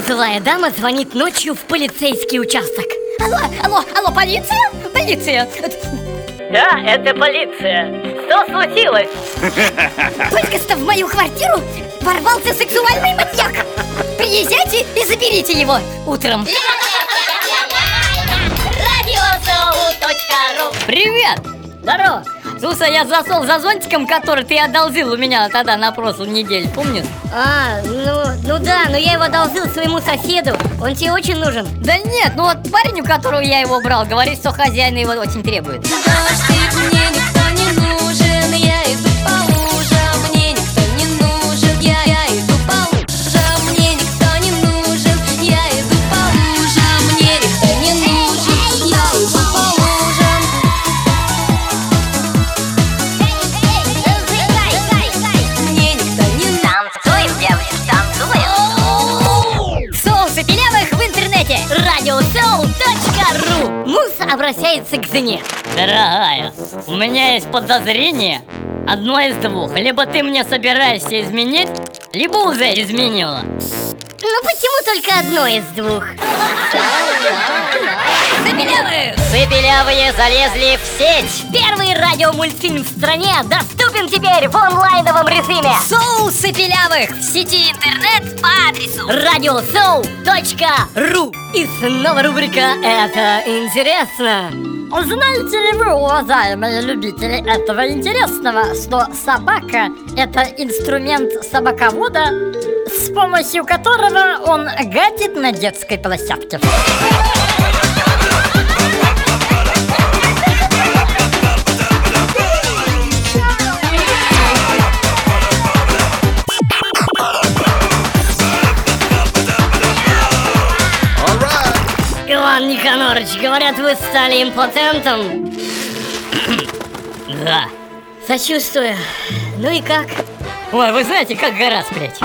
Пожилая дама звонит ночью в полицейский участок. Алло, алло, алло, полиция? Полиция! Да, это полиция. Что случилось? Только что в мою квартиру ворвался сексуальный маньяк. Приезжайте и заберите его утром. Привет! Здорово! Слушай, я зашел за зонтиком, который ты одолжил у меня тогда на прошлой неделе, помнишь? А, ну, ну да, но я его одолжил своему соседу. Он тебе очень нужен. Да нет, ну вот парень, у которого я его брал, говорит, что хозяин его очень требует. Дождик мне обращается к жене. Дорогая, у меня есть подозрение Одно из двух Либо ты мне собираешься изменить Либо уже изменила Ну почему только одно из двух? Запилявых! Цепелявые залезли в сеть Первый радиомультфильм в стране доступен теперь в онлайновом режиме. Соусы пилявых в сети интернет по адресу Радиосоу.ру И снова рубрика «Это интересно». Знаете ли вы, уважаемые любители этого интересного, что собака – это инструмент собаковода, с помощью которого он гадит на детской площадке? Иван Никонорович, говорят, вы стали импотентом. Да. Сочувствую. Ну и как? Ой, вы знаете, как гора сплеть?